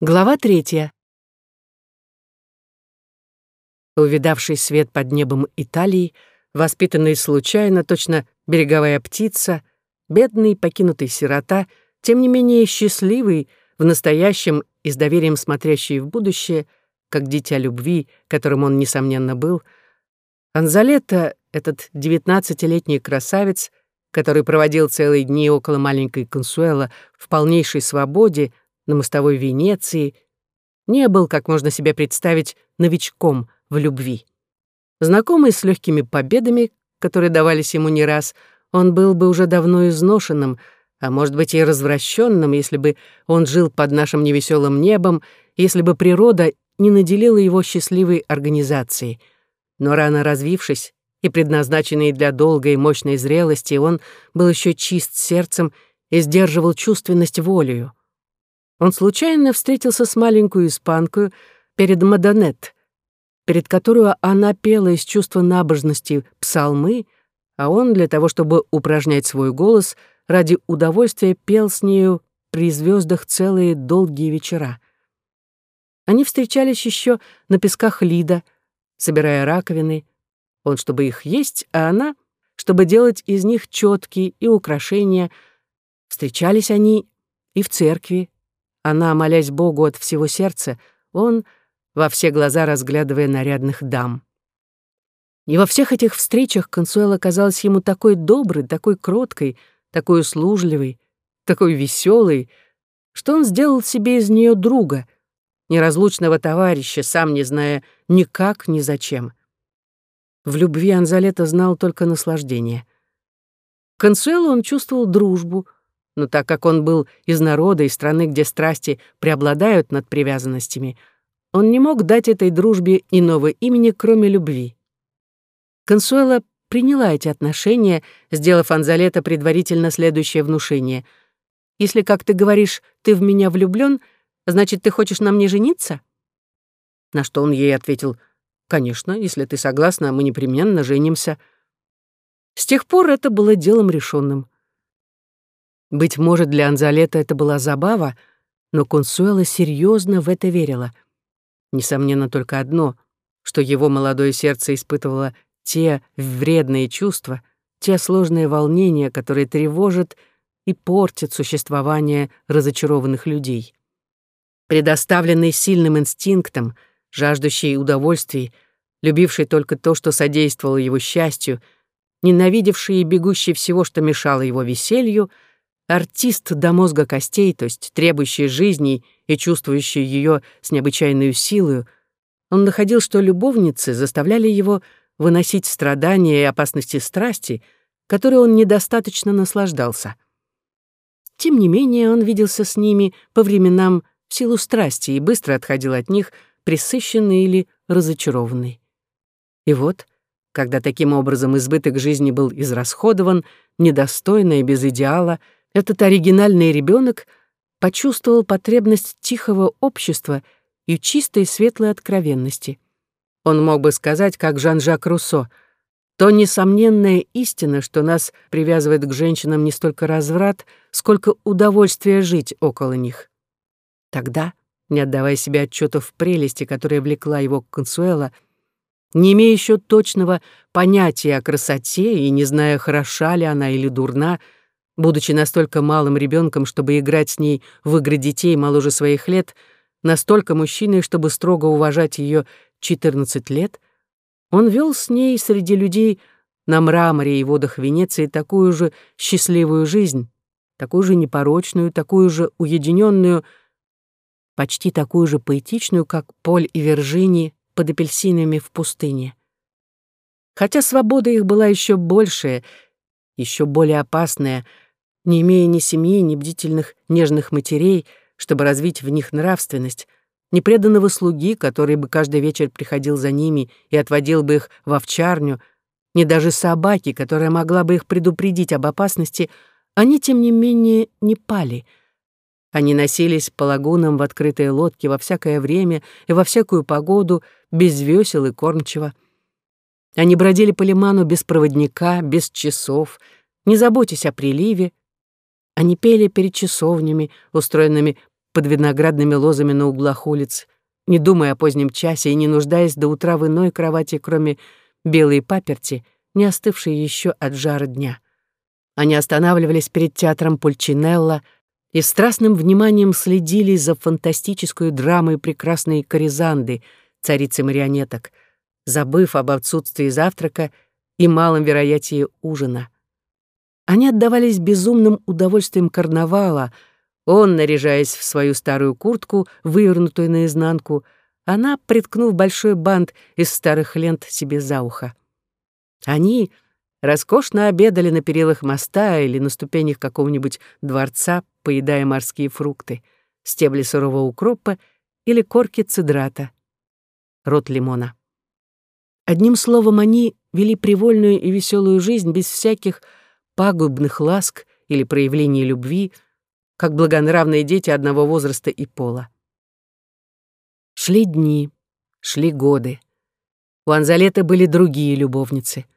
Глава третья. Увидавший свет под небом Италии, воспитанный случайно, точно береговая птица, бедный покинутый сирота, тем не менее счастливый, в настоящем и с доверием смотрящий в будущее, как дитя любви, которым он, несомненно, был, Анзалетто, этот девятнадцатилетний красавец, который проводил целые дни около маленькой Консуэла в полнейшей свободе, на мостовой Венеции, не был, как можно себе представить, новичком в любви. Знакомый с легкими победами, которые давались ему не раз, он был бы уже давно изношенным, а может быть и развращенным, если бы он жил под нашим невеселым небом, если бы природа не наделила его счастливой организацией. Но рано развившись и предназначенный для долгой и мощной зрелости, он был еще чист сердцем и сдерживал чувственность волею. Он случайно встретился с маленькую испанкой перед Мадонет, перед которую она пела из чувства набожности псалмы, а он для того, чтобы упражнять свой голос, ради удовольствия пел с нею при звездах целые долгие вечера. Они встречались еще на песках Лида, собирая раковины, он, чтобы их есть, а она, чтобы делать из них четки и украшения. Встречались они и в церкви, она, молясь Богу от всего сердца, он, во все глаза разглядывая нарядных дам. И во всех этих встречах Консуэла казалась ему такой доброй, такой кроткой, такой услужливой, такой веселой, что он сделал себе из нее друга, неразлучного товарища, сам не зная никак, ни зачем. В любви Анзалета знал только наслаждение. Консуэлу он чувствовал дружбу — но так как он был из народа и страны, где страсти преобладают над привязанностями, он не мог дать этой дружбе иного имени, кроме любви. Консуэла приняла эти отношения, сделав Анзалета предварительно следующее внушение. «Если, как ты говоришь, ты в меня влюблён, значит, ты хочешь на мне жениться?» На что он ей ответил, «Конечно, если ты согласна, мы непременно женимся». С тех пор это было делом решенным. Быть может, для Анзалета это была забава, но Консуэла серьезно в это верила. Несомненно, только одно, что его молодое сердце испытывало те вредные чувства, те сложные волнения, которые тревожат и портят существование разочарованных людей. Предоставленный сильным инстинктом, жаждущий удовольствий, любивший только то, что содействовало его счастью, ненавидевший и бегущий всего, что мешало его веселью — Артист до мозга костей, то есть требующий жизни и чувствующий ее с необычайной силой, он находил, что любовницы заставляли его выносить страдания и опасности страсти, которые он недостаточно наслаждался. Тем не менее, он виделся с ними по временам в силу страсти и быстро отходил от них, присыщенный или разочарованный. И вот, когда таким образом избыток жизни был израсходован, недостойно и без идеала — этот оригинальный ребенок почувствовал потребность тихого общества и чистой светлой откровенности. Он мог бы сказать, как Жан-Жак Руссо, то несомненная истина, что нас привязывает к женщинам не столько разврат, сколько удовольствие жить около них. Тогда, не отдавая себе отчета в прелести, которая влекла его к Консуэла, не имея еще точного понятия о красоте и не зная, хороша ли она или дурна, Будучи настолько малым ребенком, чтобы играть с ней в игры детей моложе своих лет, настолько мужчиной, чтобы строго уважать ее 14 лет, он вел с ней среди людей на мраморе и водах Венеции такую же счастливую жизнь, такую же непорочную, такую же уединенную, почти такую же поэтичную, как Поль и Виржини под апельсинами в пустыне. Хотя свобода их была еще большая, еще более опасная — не имея ни семьи, ни бдительных, нежных матерей, чтобы развить в них нравственность, ни преданного слуги, который бы каждый вечер приходил за ними и отводил бы их в овчарню, ни даже собаки, которая могла бы их предупредить об опасности, они, тем не менее, не пали. Они носились по лагунам в открытые лодки во всякое время и во всякую погоду, без весел и кормчего. Они бродили по лиману без проводника, без часов, не заботясь о приливе, они пели перед часовнями, устроенными под виноградными лозами на углах улиц, не думая о позднем часе и не нуждаясь до утра в иной кровати, кроме белой паперти, не остывшей еще от жара дня. Они останавливались перед театром Пульчинелла и страстным вниманием следили за фантастической драмой прекрасной Коризанды, царицы марионеток, забыв об отсутствии завтрака и малом вероятии ужина. Они отдавались безумным удовольствием карнавала, он, наряжаясь в свою старую куртку, вывернутую наизнанку, она, приткнув большой бант из старых лент себе за ухо. Они роскошно обедали на перилах моста или на ступенях какого-нибудь дворца, поедая морские фрукты, стебли сырого укропа или корки цидрата, рот лимона. Одним словом, они вели привольную и веселую жизнь без всяких пагубных ласк или проявлений любви, как благонравные дети одного возраста и пола. Шли дни, шли годы. У Анзалеты были другие любовницы —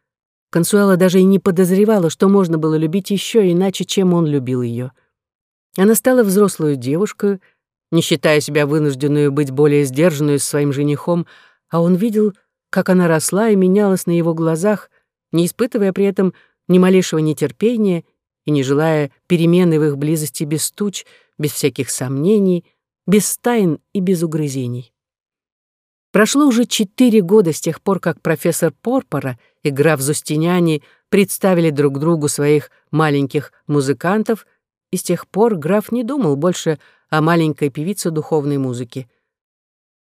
Консуэла даже и не подозревала, что можно было любить еще иначе, чем он любил ее. Она стала взрослой девушкой, не считая себя вынужденную быть более сдержанной с своим женихом, а он видел, как она росла и менялась на его глазах, не испытывая при этом ни малейшего нетерпения и не желая перемены в их близости без туч, без всяких сомнений, без тайн и без угрызений. Прошло уже четыре года с тех пор, как профессор Порпора и граф Зустиняни представили друг другу своих маленьких музыкантов, и с тех пор граф не думал больше о маленькой певице духовной музыки.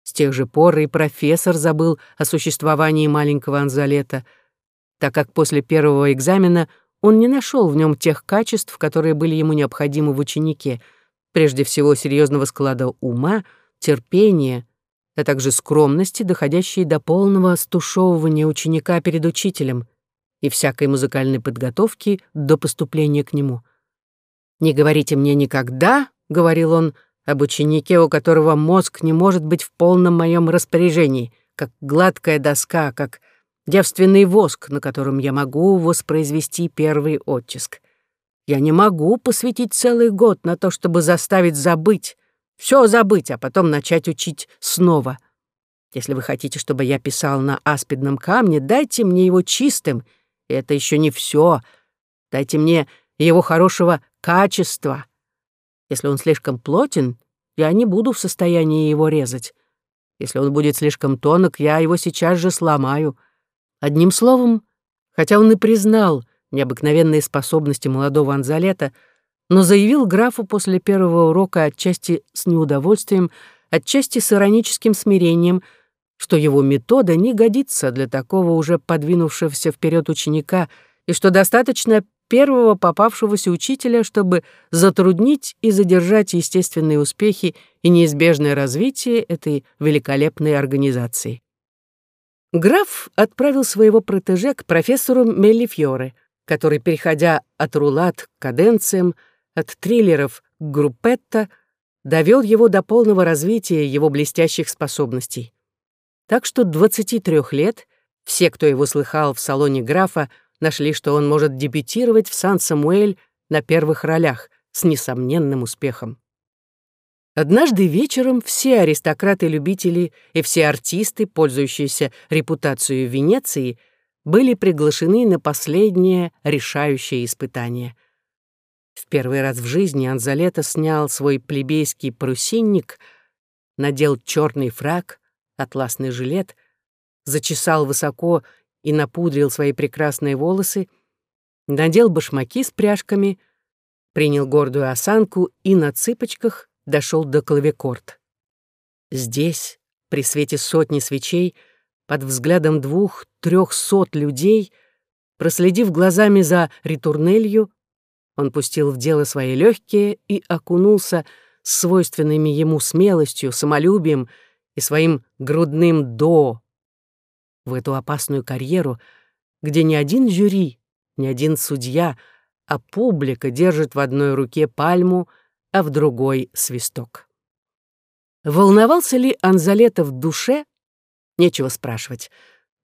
С тех же пор и профессор забыл о существовании маленького Анзалета, так как после первого экзамена он не нашел в нем тех качеств, которые были ему необходимы в ученике, прежде всего серьезного склада ума, терпения, а также скромности, доходящей до полного стушевывания ученика перед учителем и всякой музыкальной подготовки до поступления к нему. «Не говорите мне никогда», — говорил он, об ученике, у которого мозг не может быть в полном моем распоряжении, как гладкая доска, как девственный воск, на котором я могу воспроизвести первый оттиск. Я не могу посвятить целый год на то, чтобы заставить забыть, все забыть, а потом начать учить снова. Если вы хотите, чтобы я писал на аспидном камне, дайте мне его чистым. И это еще не все. Дайте мне его хорошего качества. Если он слишком плотен, я не буду в состоянии его резать. Если он будет слишком тонок, я его сейчас же сломаю. Одним словом, хотя он и признал необыкновенные способности молодого Анзалета, но заявил графу после первого урока отчасти с неудовольствием, отчасти с ироническим смирением, что его метода не годится для такого уже подвинувшегося вперед ученика и что достаточно первого попавшегося учителя, чтобы затруднить и задержать естественные успехи и неизбежное развитие этой великолепной организации. Граф отправил своего протеже к профессору Меллифьоре, который, переходя от рулат к каденциям, от триллеров к группетто довел его до полного развития его блестящих способностей. Так что 23 лет все, кто его слыхал в салоне графа, нашли, что он может дебютировать в Сан-Самуэль на первых ролях с несомненным успехом. Однажды вечером все аристократы-любители и все артисты, пользующиеся репутацией Венеции, были приглашены на последнее решающее испытание — в первый раз в жизни Анзалета снял свой плебейский парусинник, надел черный фраг, атласный жилет, зачесал высоко и напудрил свои прекрасные волосы, надел башмаки с пряжками, принял гордую осанку и на цыпочках дошел до клавикорд. Здесь, при свете сотни свечей, под взглядом двух-трехсот людей, проследив глазами за ритурнелью, он пустил в дело свои легкие и окунулся с свойственными ему смелостью, самолюбием и своим грудным «до» в эту опасную карьеру, где ни один жюри, ни один судья, а публика держит в одной руке пальму, а в другой — свисток. Волновался ли Анзалета в душе? Нечего спрашивать,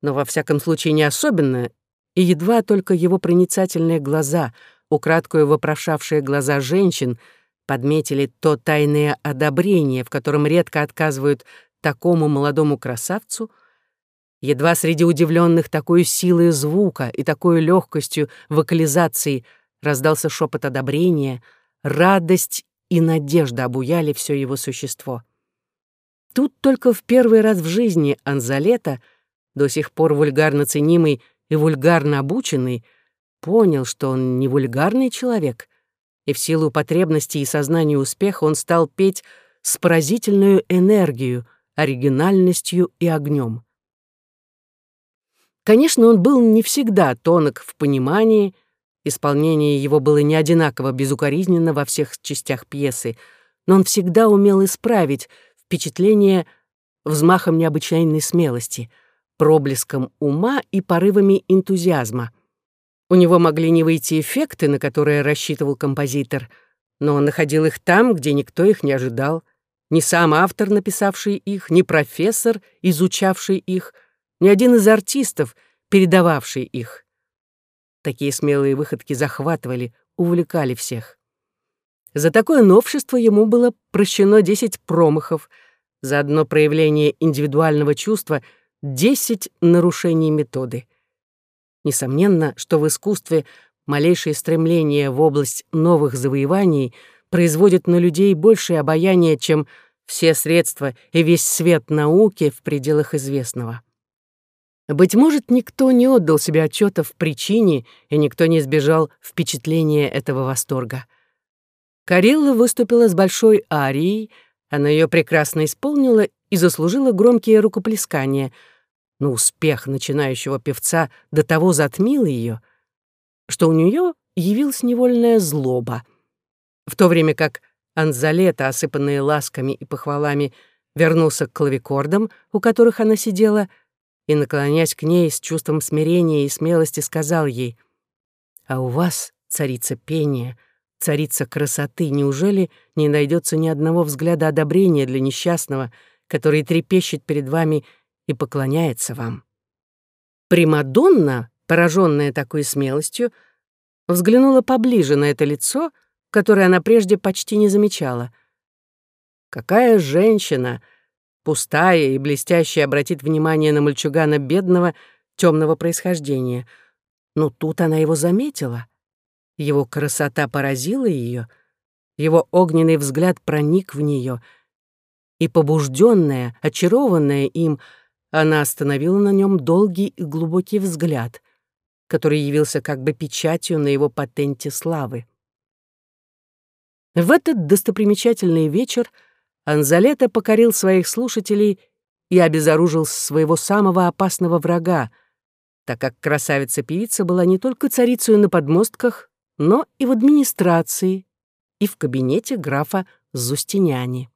но во всяком случае не особенно, и едва только его проницательные глаза — украдкую вопрошавшие глаза женщин, подметили то тайное одобрение, в котором редко отказывают такому молодому красавцу, едва среди удивленных такой силой звука и такой легкостью вокализации раздался шепот одобрения, радость и надежда обуяли все его существо. Тут только в первый раз в жизни Анзалета, до сих пор вульгарно ценимый и вульгарно обученный, понял, что он не вульгарный человек, и в силу потребностей и сознания успеха он стал петь с поразительной энергией, оригинальностью и огнем. Конечно, он был не всегда тонок в понимании, исполнение его было не одинаково безукоризненно во всех частях пьесы, но он всегда умел исправить впечатление взмахом необычайной смелости, проблеском ума и порывами энтузиазма. У него могли не выйти эффекты, на которые рассчитывал композитор, но он находил их там, где никто их не ожидал. Ни сам автор, написавший их, ни профессор, изучавший их, ни один из артистов, передававший их. Такие смелые выходки захватывали, увлекали всех. За такое новшество ему было прощено 10 промахов, за одно проявление индивидуального чувства — 10 нарушений методы — Несомненно, что в искусстве малейшее стремление в область новых завоеваний производит на людей большее обаяние, чем все средства и весь свет науки в пределах известного. Быть может, никто не отдал себе отчета в причине, и никто не избежал впечатления этого восторга. Карилла выступила с большой арией, она ее прекрасно исполнила и заслужила громкие рукоплескания — но успех начинающего певца до того затмил ее, что у нее явилась невольная злоба. В то время как Анзалета, осыпанная ласками и похвалами, вернулся к клавикордам, у которых она сидела, и, наклонясь к ней с чувством смирения и смелости, сказал ей, «А у вас, царица пения, царица красоты, неужели не найдется ни одного взгляда одобрения для несчастного, который трепещет перед вами и поклоняется вам. Примадонна, пораженная такой смелостью, взглянула поближе на это лицо, которое она прежде почти не замечала. Какая женщина, пустая и блестящая, обратит внимание на мальчугана бедного, темного происхождения. Но тут она его заметила. Его красота поразила ее, его огненный взгляд проник в нее, и побужденная, очарованная им, она остановила на нем долгий и глубокий взгляд, который явился как бы печатью на его патенте славы. В этот достопримечательный вечер Анзалета покорил своих слушателей и обезоружил своего самого опасного врага, так как красавица-певица была не только царицей на подмостках, но и в администрации, и в кабинете графа Зустиняни.